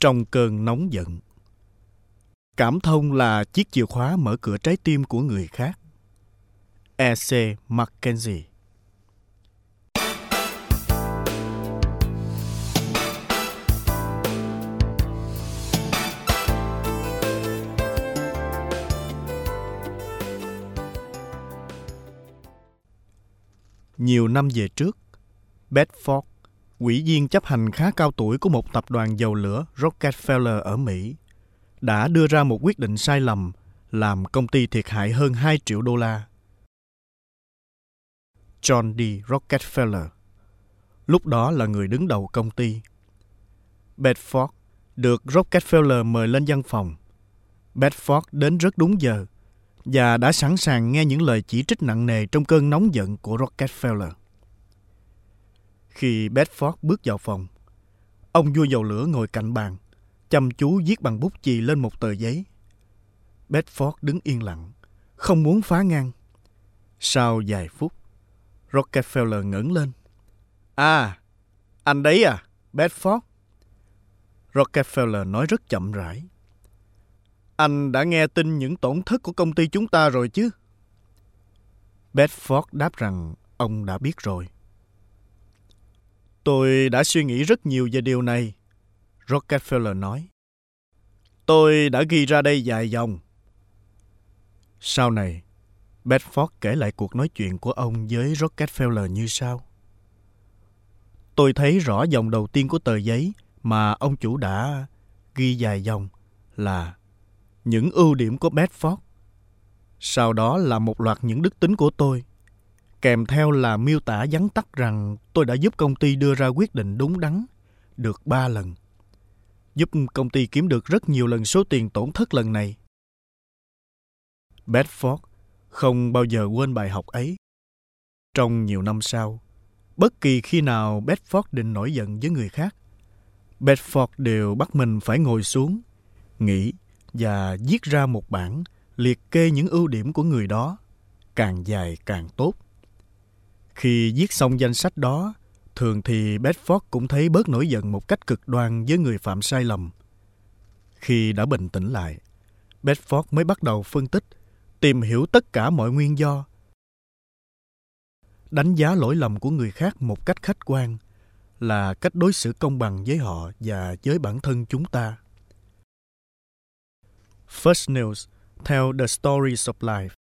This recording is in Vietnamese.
trong cơn nóng giận. Cảm thông là chiếc chìa khóa mở cửa trái tim của người khác. E.C. Mackenzie Nhiều năm về trước, Bedford, quỹ viên chấp hành khá cao tuổi của một tập đoàn dầu lửa Rockefeller ở Mỹ, đã đưa ra một quyết định sai lầm làm công ty thiệt hại hơn 2 triệu đô la. John D. Rockefeller lúc đó là người đứng đầu công ty. Bedford được Rockefeller mời lên văn phòng. Bedford đến rất đúng giờ và đã sẵn sàng nghe những lời chỉ trích nặng nề trong cơn nóng giận của Rockefeller. Khi Bedford bước vào phòng, ông vua dầu lửa ngồi cạnh bàn, chăm chú viết bằng bút chì lên một tờ giấy. Bedford đứng yên lặng, không muốn phá ngang. Sau vài phút, Rockefeller ngẩng lên. À, anh đấy à, Bedford? Rockefeller nói rất chậm rãi. Anh đã nghe tin những tổn thất của công ty chúng ta rồi chứ? Bedford đáp rằng ông đã biết rồi. Tôi đã suy nghĩ rất nhiều về điều này, Rockefeller nói. Tôi đã ghi ra đây vài dòng. Sau này, Bedford kể lại cuộc nói chuyện của ông với Rockefeller như sau. Tôi thấy rõ dòng đầu tiên của tờ giấy mà ông chủ đã ghi dài dòng là những ưu điểm của Bedford. Sau đó là một loạt những đức tính của tôi. Kèm theo là miêu tả vắn tắt rằng tôi đã giúp công ty đưa ra quyết định đúng đắn được ba lần. Giúp công ty kiếm được rất nhiều lần số tiền tổn thất lần này. Bedford không bao giờ quên bài học ấy. Trong nhiều năm sau, bất kỳ khi nào Bedford định nổi giận với người khác, Bedford đều bắt mình phải ngồi xuống, nghĩ và viết ra một bản liệt kê những ưu điểm của người đó, càng dài càng tốt. Khi viết xong danh sách đó, thường thì Bedford cũng thấy bớt nổi giận một cách cực đoan với người phạm sai lầm. Khi đã bình tĩnh lại, Bedford mới bắt đầu phân tích, tìm hiểu tất cả mọi nguyên do. Đánh giá lỗi lầm của người khác một cách khách quan là cách đối xử công bằng với họ và với bản thân chúng ta. First News theo The Stories of Life.